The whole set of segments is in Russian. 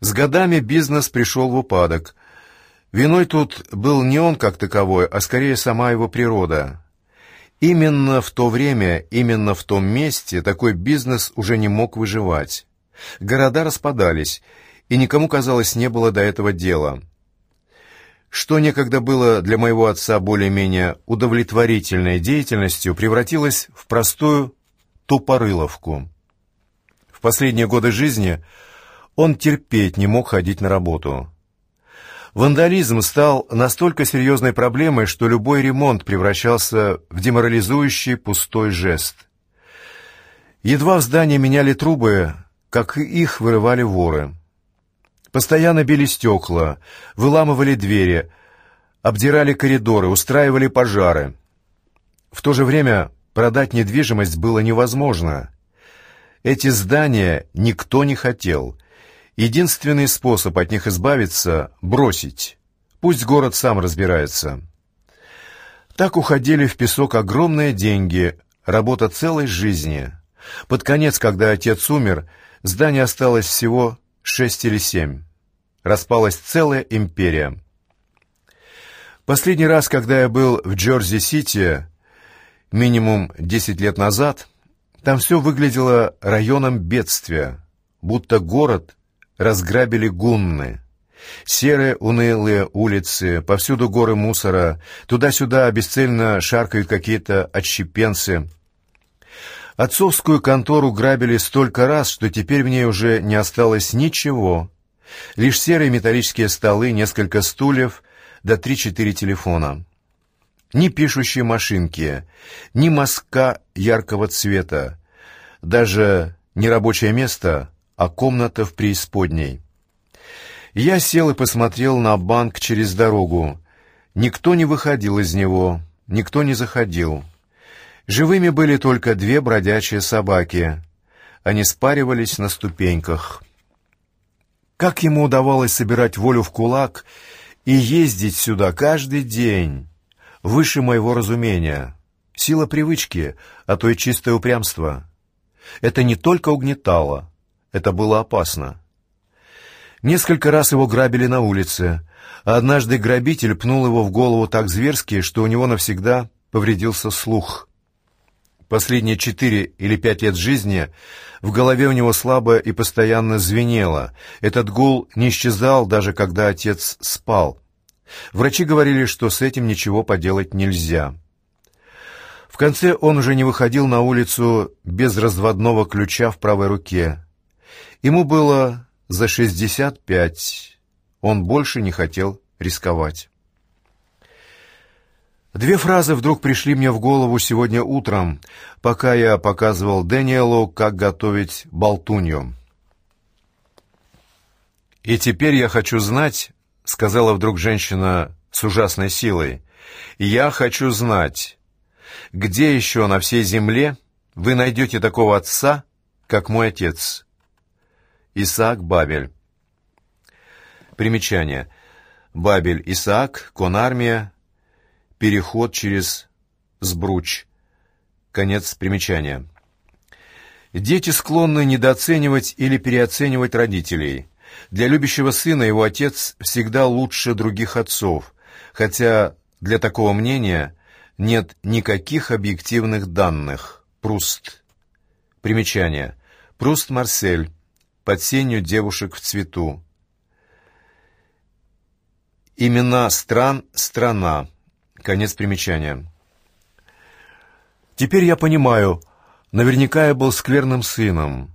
С годами бизнес пришел в упадок. Виной тут был не он как таковой, а скорее сама его природа. Именно в то время, именно в том месте такой бизнес уже не мог выживать. Города распадались, и никому, казалось, не было до этого дела. Что некогда было для моего отца более-менее удовлетворительной деятельностью, превратилось в простую тупорыловку. В последние годы жизни он терпеть не мог ходить на работу. Вандализм стал настолько серьезной проблемой, что любой ремонт превращался в деморализующий пустой жест. Едва в здании меняли трубы, как их вырывали воры. Постоянно били стекла, выламывали двери, обдирали коридоры, устраивали пожары. В то же время продать недвижимость было невозможно. Эти здания никто не хотел. Единственный способ от них избавиться — бросить. Пусть город сам разбирается. Так уходили в песок огромные деньги, работа целой жизни. Под конец, когда отец умер, здание осталось всего шесть или семь. Распалась целая империя. Последний раз, когда я был в Джорджи-Сити, минимум десять лет назад, там все выглядело районом бедствия, будто город разграбили гунны. Серые унылые улицы, повсюду горы мусора, туда-сюда бесцельно шаркают какие-то отщепенцы — Отцовскую контору грабили столько раз, что теперь в ней уже не осталось ничего. Лишь серые металлические столы, несколько стульев, да три-четыре телефона. Ни пишущей машинки, ни мазка яркого цвета, даже не рабочее место, а комната в преисподней. Я сел и посмотрел на банк через дорогу. Никто не выходил из него, никто не заходил. Живыми были только две бродячие собаки. Они спаривались на ступеньках. Как ему удавалось собирать волю в кулак и ездить сюда каждый день? Выше моего разумения. Сила привычки, а то и чистое упрямство. Это не только угнетало, это было опасно. Несколько раз его грабили на улице, а однажды грабитель пнул его в голову так зверски, что у него навсегда повредился слух. Последние четыре или пять лет жизни в голове у него слабо и постоянно звенело. Этот гул не исчезал, даже когда отец спал. Врачи говорили, что с этим ничего поделать нельзя. В конце он уже не выходил на улицу без разводного ключа в правой руке. Ему было за шестьдесят пять. Он больше не хотел рисковать. Две фразы вдруг пришли мне в голову сегодня утром, пока я показывал Дэниелу, как готовить болтунью. «И теперь я хочу знать», — сказала вдруг женщина с ужасной силой, «я хочу знать, где еще на всей земле вы найдете такого отца, как мой отец?» Исаак Бабель. Примечание. Бабель Исаак, конармия, Переход через Сбруч. Конец примечания. Дети склонны недооценивать или переоценивать родителей. Для любящего сына его отец всегда лучше других отцов, хотя для такого мнения нет никаких объективных данных. Пруст. Примечание. Пруст Марсель. Под сенью девушек в цвету. Имена стран «Страна». Конец примечания. Теперь я понимаю, наверняка я был скверным сыном.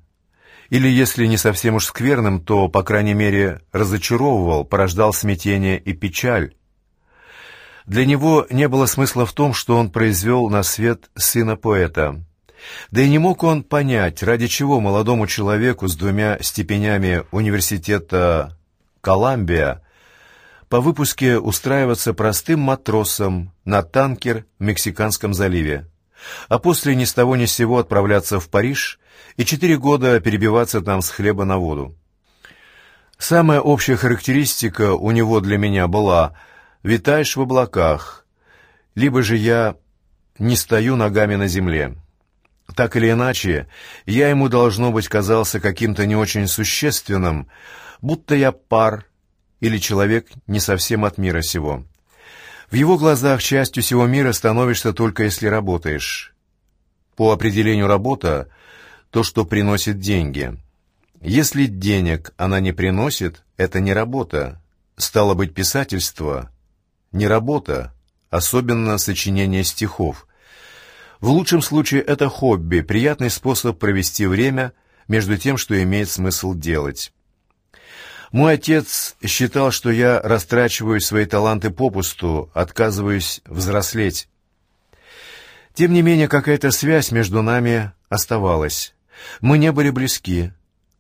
Или, если не совсем уж скверным, то, по крайней мере, разочаровывал, порождал смятение и печаль. Для него не было смысла в том, что он произвел на свет сына поэта. Да и не мог он понять, ради чего молодому человеку с двумя степенями университета Коламбия по выпуске устраиваться простым матросом на танкер в Мексиканском заливе, а после ни с того ни с сего отправляться в Париж и четыре года перебиваться там с хлеба на воду. Самая общая характеристика у него для меня была «витаешь в облаках», либо же я не стою ногами на земле. Так или иначе, я ему, должно быть, казался каким-то не очень существенным, будто я пар или человек не совсем от мира сего. В его глазах частью всего мира становишься только если работаешь. По определению работа — то, что приносит деньги. Если денег она не приносит, это не работа. Стало быть, писательство — не работа, особенно сочинение стихов. В лучшем случае это хобби, приятный способ провести время между тем, что имеет смысл делать. Мой отец считал, что я растрачиваю свои таланты попусту, отказываюсь взрослеть. Тем не менее, какая-то связь между нами оставалась. Мы не были близки,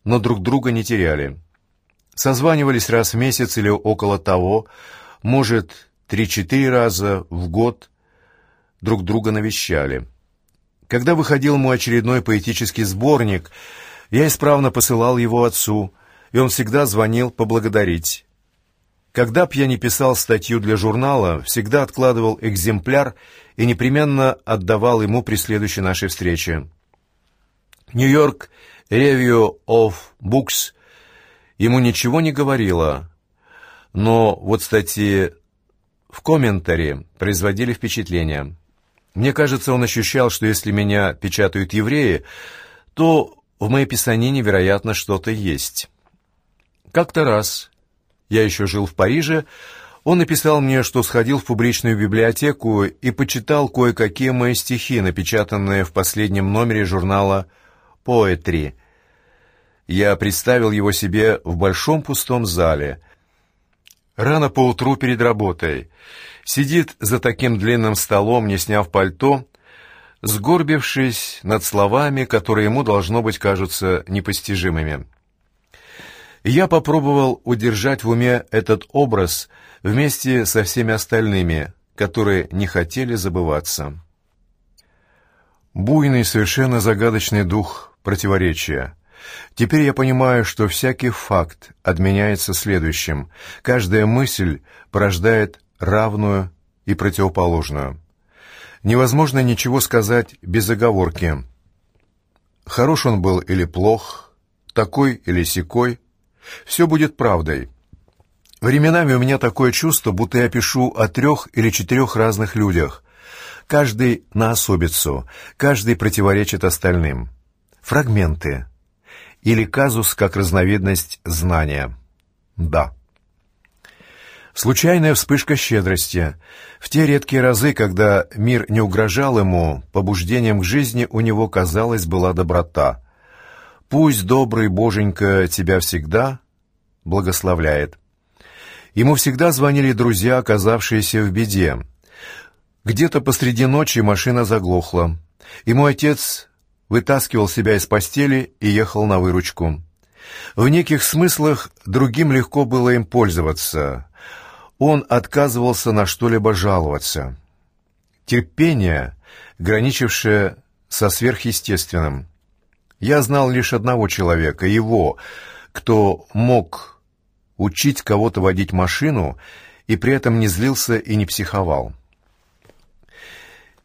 но друг друга не теряли. Созванивались раз в месяц или около того, может, три-четыре раза в год друг друга навещали. Когда выходил мой очередной поэтический сборник, я исправно посылал его отцу, и он всегда звонил поблагодарить. Когда б я не писал статью для журнала, всегда откладывал экземпляр и непременно отдавал ему при следующей нашей встрече. «Нью-Йорк Review of Books» ему ничего не говорила, но вот статьи в комментарии производили впечатление. Мне кажется, он ощущал, что если меня печатают евреи, то в моей писанине, вероятно, что-то есть. Как-то раз, я еще жил в Париже, он написал мне, что сходил в публичную библиотеку и почитал кое-какие мои стихи, напечатанные в последнем номере журнала «Поэтри». Я представил его себе в большом пустом зале. Рано поутру перед работой — сидит за таким длинным столом, не сняв пальто, сгорбившись над словами, которые ему, должно быть, кажутся непостижимыми. Я попробовал удержать в уме этот образ вместе со всеми остальными, которые не хотели забываться. Буйный, совершенно загадочный дух противоречия. Теперь я понимаю, что всякий факт отменяется следующим. Каждая мысль порождает равную и противоположную. Невозможно ничего сказать без оговорки. Хорош он был или плох, такой или сякой, все будет правдой. Временами у меня такое чувство, будто я пишу о трех или четырех разных людях. Каждый на особицу, каждый противоречит остальным. Фрагменты. Или казус как разновидность знания. Да. Случайная вспышка щедрости. В те редкие разы, когда мир не угрожал ему, побуждением к жизни у него, казалось, была доброта. «Пусть добрый Боженька тебя всегда благословляет». Ему всегда звонили друзья, оказавшиеся в беде. Где-то посреди ночи машина заглохла, и мой отец вытаскивал себя из постели и ехал на выручку. В неких смыслах другим легко было им пользоваться — он отказывался на что-либо жаловаться. Терпение, граничившее со сверхъестественным. Я знал лишь одного человека, его, кто мог учить кого-то водить машину и при этом не злился и не психовал.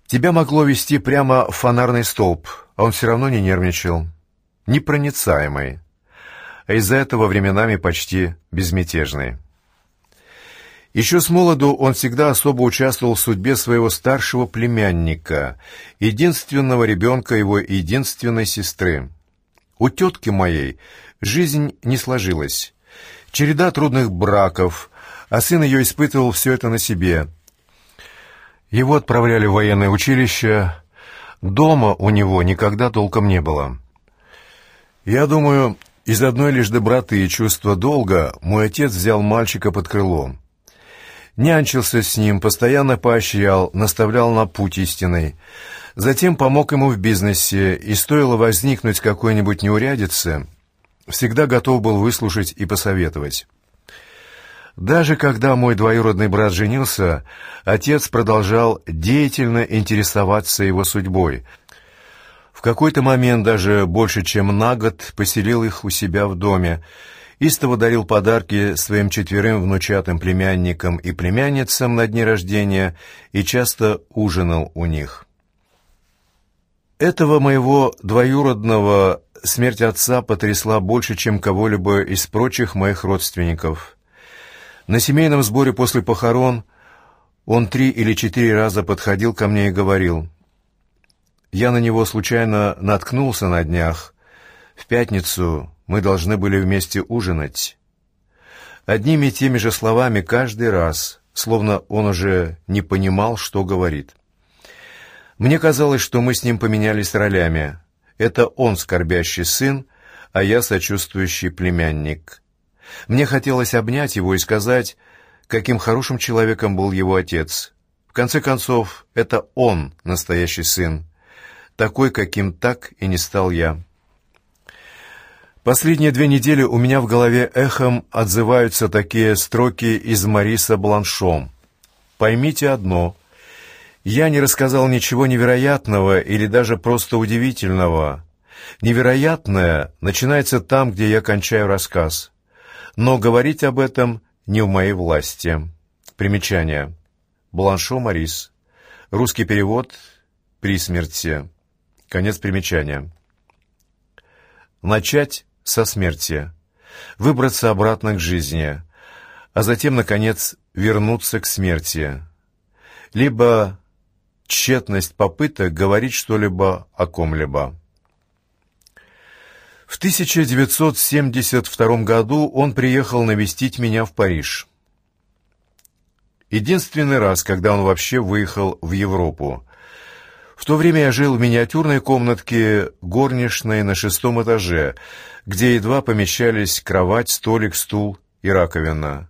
Тебя могло вести прямо в фонарный столб, а он все равно не нервничал. Непроницаемый. А из-за этого временами почти безмятежный. Еще с молоду он всегда особо участвовал в судьбе своего старшего племянника, единственного ребенка его единственной сестры. У тетки моей жизнь не сложилась. Череда трудных браков, а сын ее испытывал все это на себе. Его отправляли в военное училище, дома у него никогда толком не было. Я думаю, из одной лишь доброты и чувства долга мой отец взял мальчика под крыло нянчился с ним, постоянно поощрял, наставлял на путь истинный. Затем помог ему в бизнесе, и стоило возникнуть какой-нибудь неурядице, всегда готов был выслушать и посоветовать. Даже когда мой двоюродный брат женился, отец продолжал деятельно интересоваться его судьбой. Какой-то момент даже больше чем на год поселил их у себя в доме, истово дарил подарки своим четверым внучатым племянникам и племянницам на дни рождения и часто ужинал у них. Этого моего двоюродного смерть отца потрясла больше, чем кого-либо из прочих моих родственников. На семейном сборе после похорон он три или четыре раза подходил ко мне и говорил. Я на него случайно наткнулся на днях. В пятницу мы должны были вместе ужинать. Одними и теми же словами каждый раз, словно он уже не понимал, что говорит. Мне казалось, что мы с ним поменялись ролями. Это он скорбящий сын, а я сочувствующий племянник. Мне хотелось обнять его и сказать, каким хорошим человеком был его отец. В конце концов, это он настоящий сын, такой, каким так и не стал я. Последние две недели у меня в голове эхом отзываются такие строки из Мариса Бланшом. «Поймите одно. Я не рассказал ничего невероятного или даже просто удивительного. Невероятное начинается там, где я кончаю рассказ. Но говорить об этом не в моей власти». Примечание. Бланшо Марис. Русский перевод «При смерти». Конец примечания. Начать со смерти, выбраться обратно к жизни, а затем, наконец, вернуться к смерти. Либо тщетность попыток говорить что-либо о ком-либо. В 1972 году он приехал навестить меня в Париж. Единственный раз, когда он вообще выехал в Европу. В то время я жил в миниатюрной комнатке горничной на шестом этаже, где едва помещались кровать, столик, стул и раковина.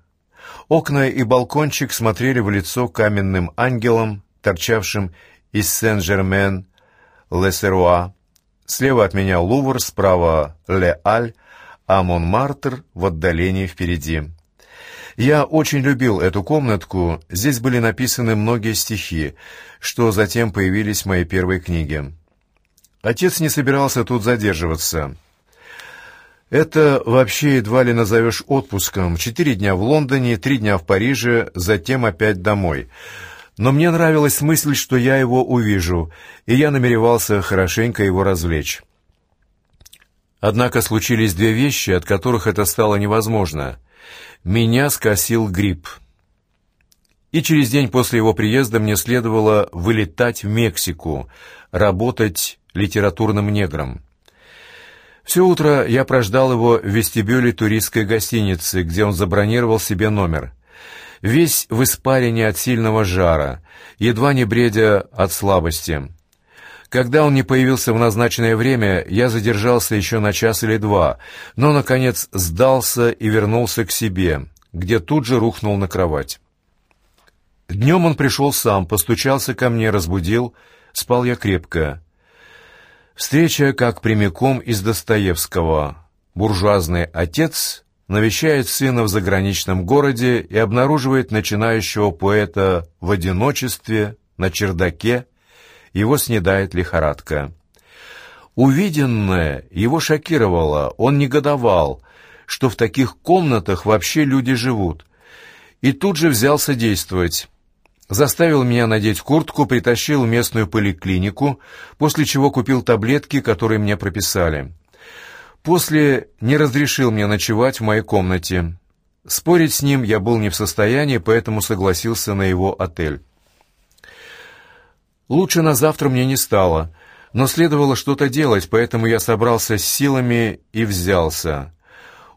Окна и балкончик смотрели в лицо каменным ангелам, торчавшим из Сен-Жермен-Ле-Серуа. Слева от меня Лувр, справа Ле-Аль, а Монмартр в отдалении впереди. Я очень любил эту комнатку, здесь были написаны многие стихи, что затем появились в моей первой книге. Отец не собирался тут задерживаться. Это вообще едва ли назовешь отпуском. Четыре дня в Лондоне, три дня в Париже, затем опять домой. Но мне нравилась мысль, что я его увижу, и я намеревался хорошенько его развлечь. Однако случились две вещи, от которых это стало невозможно меня скосил грипп. И через день после его приезда мне следовало вылетать в Мексику, работать литературным негром. Все утро я прождал его в вестибюле туристской гостиницы, где он забронировал себе номер. Весь в испарине от сильного жара, едва не бредя от слабости. Когда он не появился в назначенное время, я задержался еще на час или два, но, наконец, сдался и вернулся к себе, где тут же рухнул на кровать. Днем он пришел сам, постучался ко мне, разбудил, спал я крепко. Встреча как прямиком из Достоевского. Буржуазный отец навещает сына в заграничном городе и обнаруживает начинающего поэта в одиночестве, на чердаке, его снедает лихорадка. Увиденное его шокировало, он негодовал, что в таких комнатах вообще люди живут. И тут же взялся действовать. Заставил меня надеть куртку, притащил в местную поликлинику, после чего купил таблетки, которые мне прописали. После не разрешил мне ночевать в моей комнате. Спорить с ним я был не в состоянии, поэтому согласился на его отель. Лучше на завтра мне не стало, но следовало что-то делать, поэтому я собрался с силами и взялся.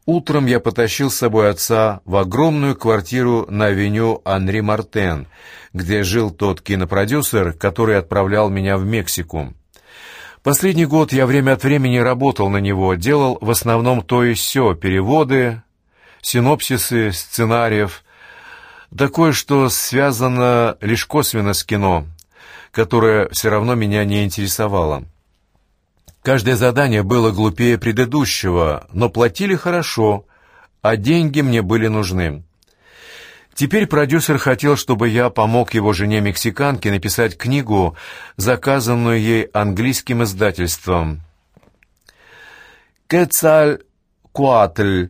Утром я потащил с собой отца в огромную квартиру на авеню Анри Мартен, где жил тот кинопродюсер, который отправлял меня в Мексику. Последний год я время от времени работал на него, делал в основном то и сё, переводы, синопсисы, сценариев, такое, что связано лишь косвенно с кино — которое все равно меня не интересовало. Каждое задание было глупее предыдущего, но платили хорошо, а деньги мне были нужны. Теперь продюсер хотел, чтобы я помог его жене-мексиканке написать книгу, заказанную ей английским издательством. «Кецаль Куатль»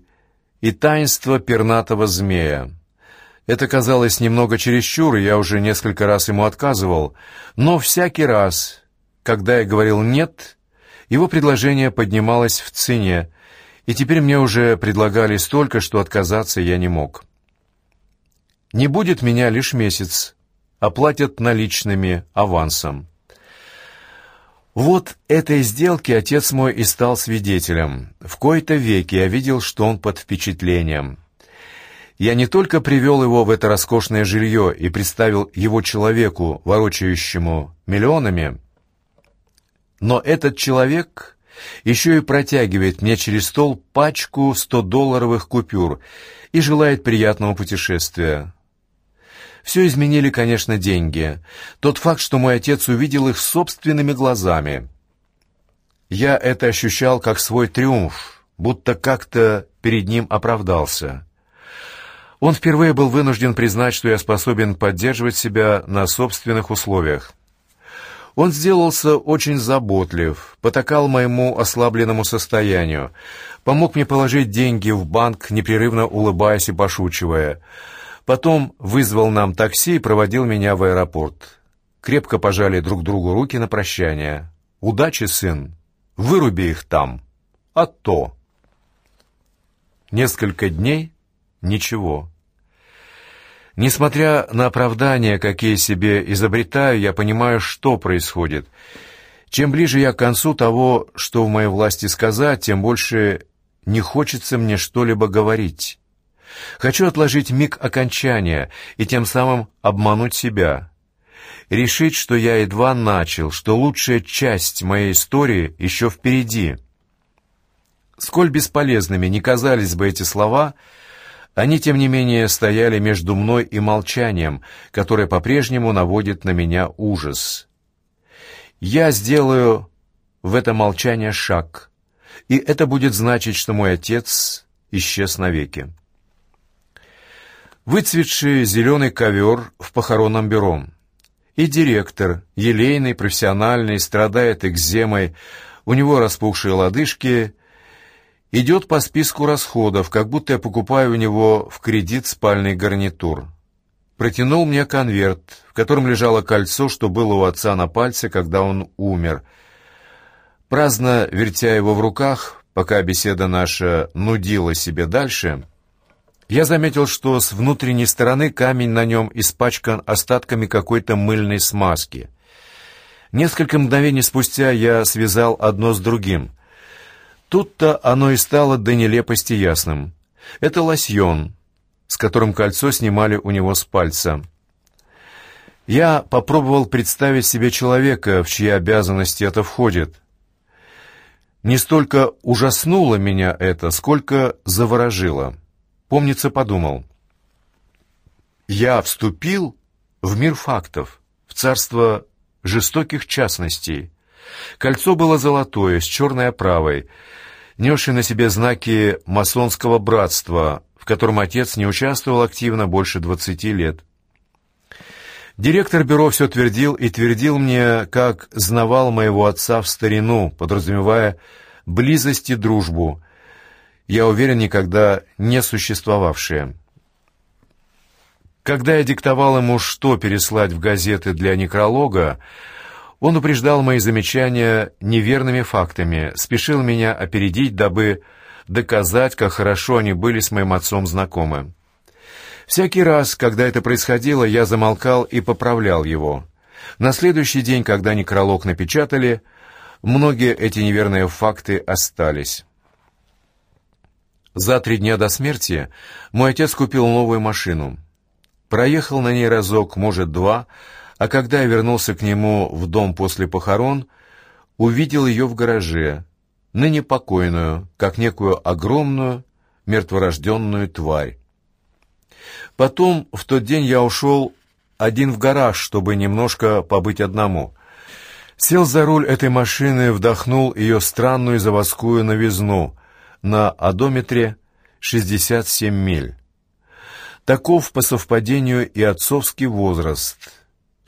и «Таинство пернатого змея». Это казалось немного чересчур, и я уже несколько раз ему отказывал, но всякий раз, когда я говорил «нет», его предложение поднималось в цене, и теперь мне уже предлагали столько, что отказаться я не мог. Не будет меня лишь месяц, оплатят наличными, авансом. Вот этой сделки отец мой и стал свидетелем. В кои-то веки я видел, что он под впечатлением. Я не только привел его в это роскошное жилье и представил его человеку, ворочающему миллионами, но этот человек еще и протягивает мне через стол пачку 100-долларовых купюр и желает приятного путешествия. Все изменили, конечно, деньги. Тот факт, что мой отец увидел их собственными глазами. Я это ощущал как свой триумф, будто как-то перед ним оправдался. Он впервые был вынужден признать, что я способен поддерживать себя на собственных условиях. Он сделался очень заботлив, потакал моему ослабленному состоянию, помог мне положить деньги в банк, непрерывно улыбаясь и пошучивая. Потом вызвал нам такси и проводил меня в аэропорт. Крепко пожали друг другу руки на прощание. «Удачи, сын! Выруби их там! А то!» Несколько дней — ничего. Несмотря на оправдания, какие себе изобретаю, я понимаю, что происходит. Чем ближе я к концу того, что в моей власти сказать, тем больше не хочется мне что-либо говорить. Хочу отложить миг окончания и тем самым обмануть себя. Решить, что я едва начал, что лучшая часть моей истории еще впереди. Сколь бесполезными не казались бы эти слова — они, тем не менее, стояли между мной и молчанием, которое по-прежнему наводит на меня ужас. Я сделаю в это молчание шаг, и это будет значить, что мой отец исчез навеки. Выцветший зеленый ковер в похоронном бюро. И директор, елейный, профессиональный, страдает экземой, у него распухшие лодыжки — идет по списку расходов, как будто я покупаю у него в кредит спальный гарнитур. Протянул мне конверт, в котором лежало кольцо, что было у отца на пальце, когда он умер. Праздно вертя его в руках, пока беседа наша нудила себе дальше, я заметил, что с внутренней стороны камень на нем испачкан остатками какой-то мыльной смазки. Несколько мгновений спустя я связал одно с другим. Тут-то оно и стало до нелепости ясным. Это лосьон, с которым кольцо снимали у него с пальца. Я попробовал представить себе человека, в чьи обязанности это входит. Не столько ужаснуло меня это, сколько заворожило. Помнится, подумал. Я вступил в мир фактов, в царство жестоких частностей. Кольцо было золотое, с черной оправой, несшее на себе знаки масонского братства, в котором отец не участвовал активно больше двадцати лет. Директор бюро все твердил и твердил мне, как знавал моего отца в старину, подразумевая близость и дружбу, я уверен, никогда не существовавшие. Когда я диктовал ему, что переслать в газеты для некролога, он упреждал мои замечания неверными фактами, спешил меня опередить, дабы доказать, как хорошо они были с моим отцом знакомы. Всякий раз, когда это происходило, я замолкал и поправлял его. На следующий день, когда некролог напечатали, многие эти неверные факты остались. За три дня до смерти мой отец купил новую машину. Проехал на ней разок, может, два, а когда я вернулся к нему в дом после похорон, увидел ее в гараже, ныне покойную, как некую огромную, мертворожденную тварь. Потом, в тот день я ушел один в гараж, чтобы немножко побыть одному. Сел за руль этой машины, вдохнул ее странную заводскую новизну на одометре 67 миль. Таков по совпадению и отцовский возраст —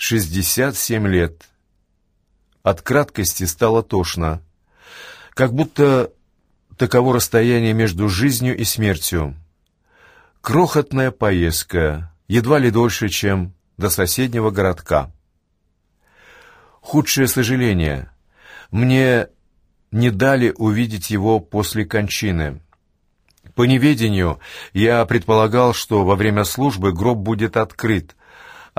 Шестьдесят семь лет. От краткости стало тошно. Как будто таково расстояние между жизнью и смертью. Крохотная поездка, едва ли дольше, чем до соседнего городка. худшее сожаление. Мне не дали увидеть его после кончины. По неведению я предполагал, что во время службы гроб будет открыт,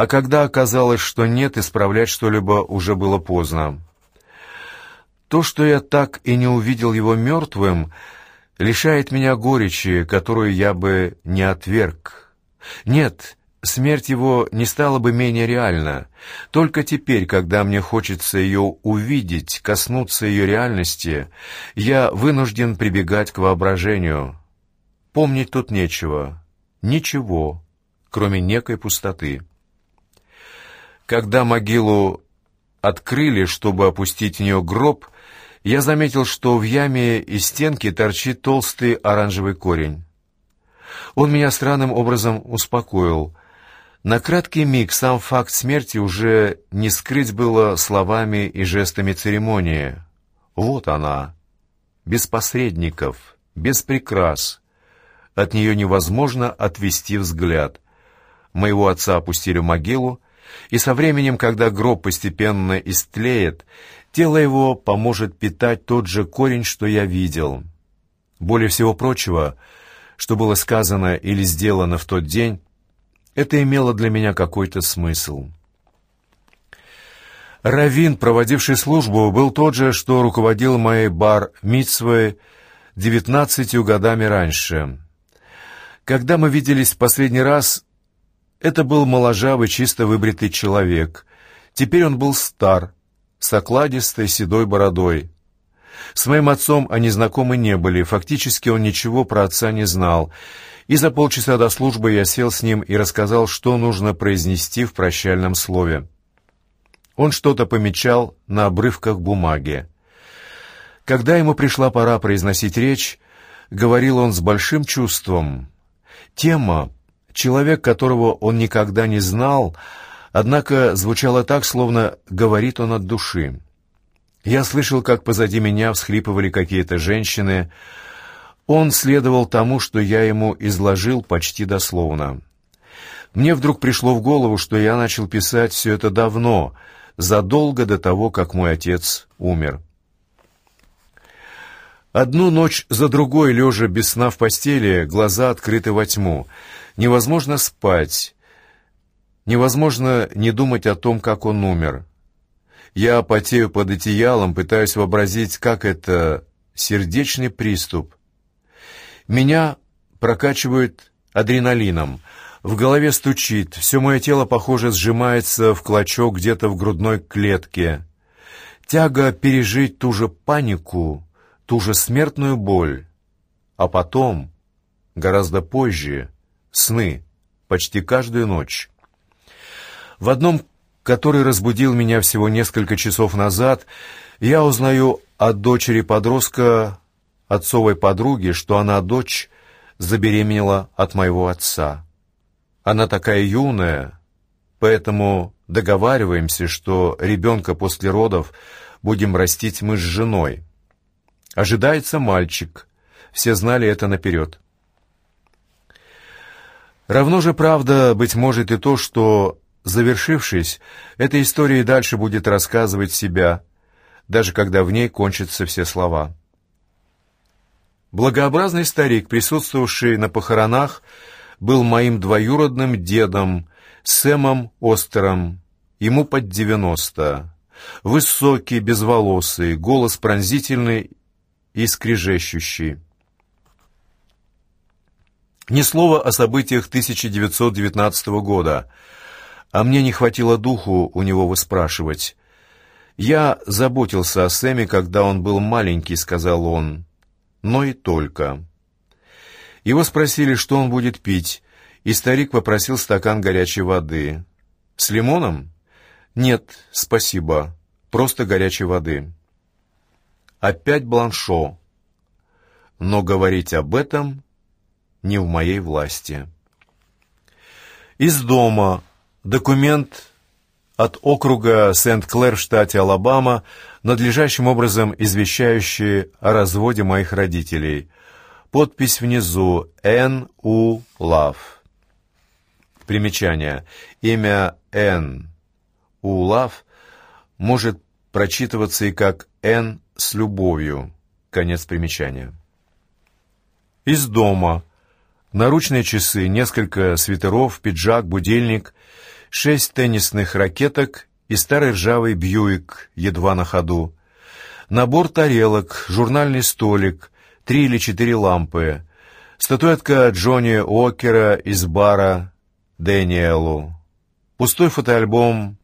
а когда оказалось, что нет, исправлять что-либо уже было поздно. То, что я так и не увидел его мертвым, лишает меня горечи, которую я бы не отверг. Нет, смерть его не стала бы менее реальна. Только теперь, когда мне хочется ее увидеть, коснуться ее реальности, я вынужден прибегать к воображению. Помнить тут нечего. Ничего, кроме некой пустоты. Когда могилу открыли, чтобы опустить в нее гроб, я заметил, что в яме и стенке торчит толстый оранжевый корень. Он меня странным образом успокоил. На краткий миг сам факт смерти уже не скрыть было словами и жестами церемонии. Вот она, без посредников, без прикрас. От нее невозможно отвести взгляд. Моего отца опустили в могилу, и со временем, когда гроб постепенно истлеет, тело его поможет питать тот же корень, что я видел. Более всего прочего, что было сказано или сделано в тот день, это имело для меня какой-то смысл. Равин, проводивший службу, был тот же, что руководил моей бар Митсвой девятнадцатью годами раньше. Когда мы виделись в последний раз, это был моложавый, чисто выбритый человек. Теперь он был стар, с окладистой седой бородой. С моим отцом они знакомы не были, фактически он ничего про отца не знал. И за полчаса до службы я сел с ним и рассказал, что нужно произнести в прощальном слове. Он что-то помечал на обрывках бумаги. Когда ему пришла пора произносить речь, говорил он с большим чувством. Тема Человек, которого он никогда не знал, однако звучало так, словно говорит он от души. Я слышал, как позади меня всхлипывали какие-то женщины. Он следовал тому, что я ему изложил почти дословно. Мне вдруг пришло в голову, что я начал писать все это давно, задолго до того, как мой отец умер. Одну ночь за другой, лежа без сна в постели, глаза открыты во тьму — Невозможно спать. Невозможно не думать о том, как он умер. Я потею под одеялом, пытаюсь вообразить, как это сердечный приступ. Меня прокачивают адреналином. В голове стучит, все мое тело, похоже, сжимается в клочок где-то в грудной клетке. Тяга пережить ту же панику, ту же смертную боль. А потом, гораздо позже, сны почти каждую ночь. В одном, который разбудил меня всего несколько часов назад, я узнаю от дочери подростка отцовой подруги, что она, дочь, забеременела от моего отца. Она такая юная, поэтому договариваемся, что ребенка после родов будем растить мы с женой. Ожидается мальчик, все знали это наперед. Равно же правда, быть может, и то, что, завершившись, эта история дальше будет рассказывать себя, даже когда в ней кончатся все слова. Благообразный старик, присутствовавший на похоронах, был моим двоюродным дедом Сэмом Остером, ему под девяносто. Высокий, безволосый, голос пронзительный и скрежещущий. Ни слова о событиях 1919 года, а мне не хватило духу у него выспрашивать. «Я заботился о Сэме, когда он был маленький», — сказал он, — «но и только». Его спросили, что он будет пить, и старик попросил стакан горячей воды. «С лимоном?» «Нет, спасибо, просто горячей воды». Опять Бланшо. Но говорить об этом не в моей власти. Из дома. Документ от округа Сент-Клэр в штате Алабама, надлежащим образом извещающий о разводе моих родителей. Подпись внизу «Н. У. Лав». Примечание. Имя Н. У. Лав может прочитываться и как «Н с любовью». Конец примечания. Из дома. Наручные часы, несколько свитеров, пиджак, будильник, шесть теннисных ракеток и старый ржавый бьюик, едва на ходу. Набор тарелок, журнальный столик, три или четыре лампы, статуэтка Джонни Уокера из бара Дэниелу, пустой фотоальбом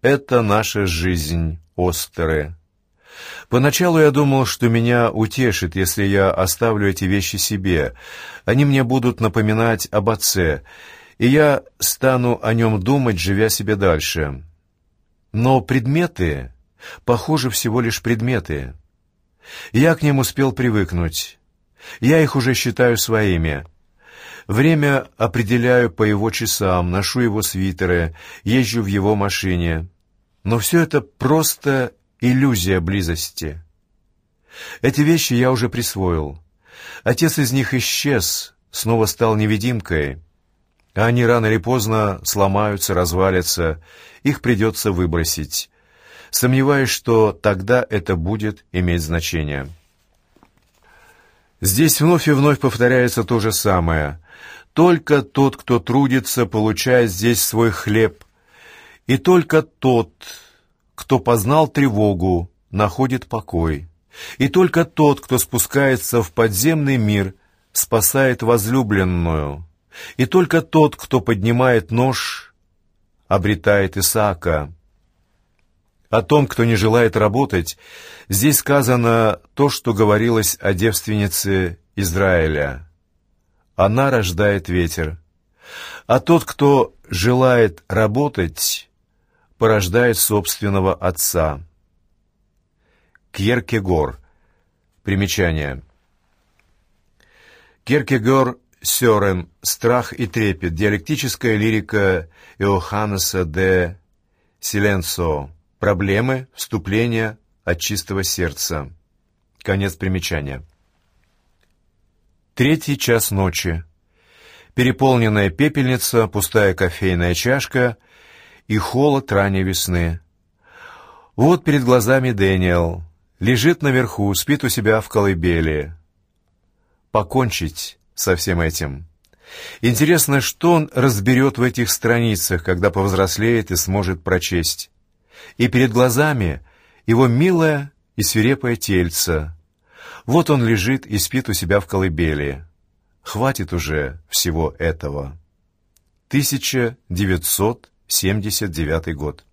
«Это наша жизнь, Остеры». Поначалу я думал, что меня утешит, если я оставлю эти вещи себе. Они мне будут напоминать об отце, и я стану о нем думать, живя себе дальше. Но предметы, похоже, всего лишь предметы. Я к ним успел привыкнуть. Я их уже считаю своими. Время определяю по его часам, ношу его свитеры, езжу в его машине. Но все это просто иллюзия близости. Эти вещи я уже присвоил. Отец из них исчез, снова стал невидимкой. А они рано или поздно сломаются, развалятся, их придется выбросить. Сомневаюсь, что тогда это будет иметь значение. Здесь вновь и вновь повторяется то же самое. Только тот, кто трудится, получает здесь свой хлеб. И только тот, кто познал тревогу, находит покой. И только тот, кто спускается в подземный мир, спасает возлюбленную. И только тот, кто поднимает нож, обретает Исаака. О том, кто не желает работать, здесь сказано то, что говорилось о девственнице Израиля. Она рождает ветер. А тот, кто желает работать, порождает собственного отца. Кьеркегор. Примечание. Кьеркегор Сёрен «Страх и трепет. Диалектическая лирика Иоханнеса де Силенсо. Проблемы, вступления от чистого сердца». Конец примечания. Третий час ночи. Переполненная пепельница, пустая кофейная чашка — и холод ранней весны. Вот перед глазами Дэниел. Лежит наверху, спит у себя в колыбели. Покончить со всем этим. Интересно, что он разберет в этих страницах, когда повзрослеет и сможет прочесть. И перед глазами его милое и свирепое тельце. Вот он лежит и спит у себя в колыбели. Хватит уже всего этого. 1900 79 год.